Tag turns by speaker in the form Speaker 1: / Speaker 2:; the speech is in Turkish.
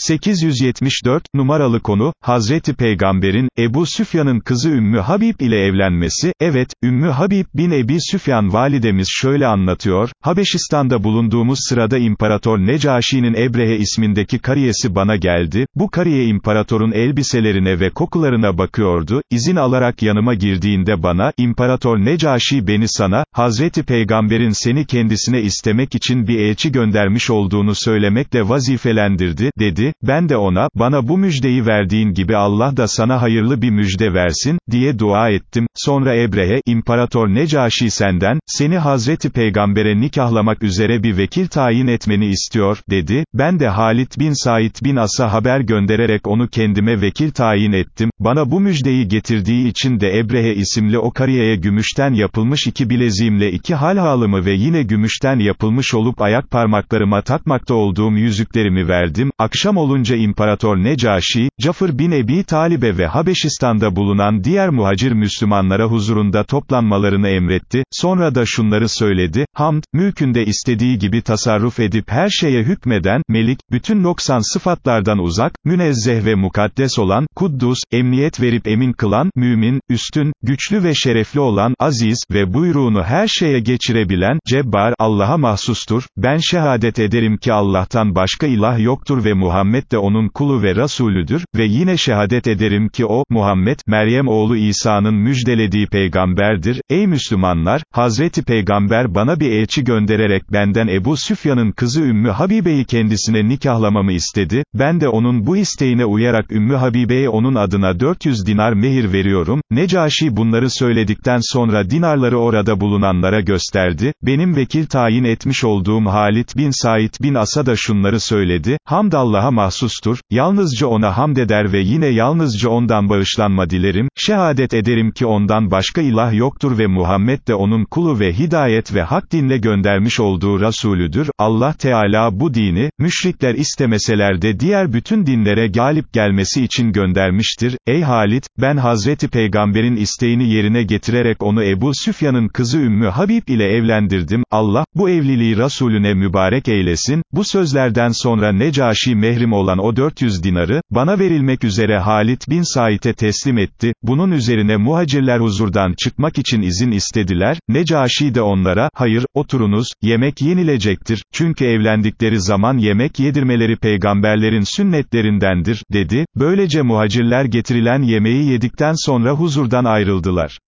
Speaker 1: 874, numaralı konu, Hazreti Peygamber'in, Ebu Süfyan'ın kızı Ümmü Habib ile evlenmesi, evet, Ümmü Habib bin Ebi Süfyan validemiz şöyle anlatıyor, Habeşistan'da bulunduğumuz sırada İmparator Necaşi'nin Ebrehe ismindeki kariyesi bana geldi, bu kariye imparatorun elbiselerine ve kokularına bakıyordu, izin alarak yanıma girdiğinde bana, İmparator Necaşi beni sana, Hazreti Peygamber'in seni kendisine istemek için bir elçi göndermiş olduğunu söylemekle vazifelendirdi, dedi, ben de ona, bana bu müjdeyi verdiğin gibi Allah da sana hayırlı bir müjde versin, diye dua ettim, sonra Ebrehe, İmparator Necaşi senden, seni Hazreti Peygamber'e nikahlamak üzere bir vekil tayin etmeni istiyor, dedi, ben de Halit bin Said bin As'a haber göndererek onu kendime vekil tayin ettim, bana bu müjdeyi getirdiği için de Ebrehe isimli o kariyeye gümüşten yapılmış iki bileziğimle iki halhalımı ve yine gümüşten yapılmış olup ayak parmaklarıma takmakta olduğum yüzüklerimi verdim, akşam olunca İmparator Necaşi, Cafır bin Ebi Talib'e ve Habeşistan'da bulunan diğer muhacir Müslümanlara huzurunda toplanmalarını emretti, sonra da şunları söyledi, hamd, mülkünde istediği gibi tasarruf edip her şeye hükmeden, melik, bütün noksan sıfatlardan uzak, münezzeh ve mukaddes olan, kuddus, emniyet verip emin kılan, mümin, üstün, güçlü ve şerefli olan, aziz ve buyruğunu her şeye geçirebilen, cebbar, Allah'a mahsustur, ben şehadet ederim ki Allah'tan başka ilah yoktur ve Muhammed Muhammed de onun kulu ve Rasulüdür, ve yine şehadet ederim ki o, Muhammed, Meryem oğlu İsa'nın müjdelediği peygamberdir, ey Müslümanlar, Hazreti Peygamber bana bir elçi göndererek benden Ebu Süfyan'ın kızı Ümmü Habibe'yi kendisine nikahlamamı istedi, ben de onun bu isteğine uyarak Ümmü Habibe'ye onun adına 400 dinar mehir veriyorum, Necaşi bunları söyledikten sonra dinarları orada bulunanlara gösterdi, benim vekil tayin etmiş olduğum Halit bin Said bin As'a da şunları söyledi, Hamd Mahsustur, yalnızca ona hamd eder ve yine yalnızca ondan bağışlanma dilerim, şehadet ederim ki ondan başka ilah yoktur ve Muhammed de onun kulu ve hidayet ve hak dinle göndermiş olduğu Resulüdür, Allah Teala bu dini, müşrikler istemeseler de diğer bütün dinlere galip gelmesi için göndermiştir, ey Halit, ben Hazreti Peygamber'in isteğini yerine getirerek onu Ebu Süfyan'ın kızı Ümmü Habib ile evlendirdim, Allah, bu evliliği Resulüne mübarek eylesin, bu sözlerden sonra Necaşi mehrim olan o 400 dinarı, bana verilmek üzere Halit bin Said'e teslim etti, bunun üzerine muhacirler huzurdan çıkmak için izin istediler, Necaşi de onlara, hayır, oturunuz, yemek yenilecektir, çünkü evlendikleri zaman yemek yedirmeleri peygamberlerin sünnetlerindendir, dedi, böylece muhacirler getirilen yemeği yedikten sonra huzurdan ayrıldılar.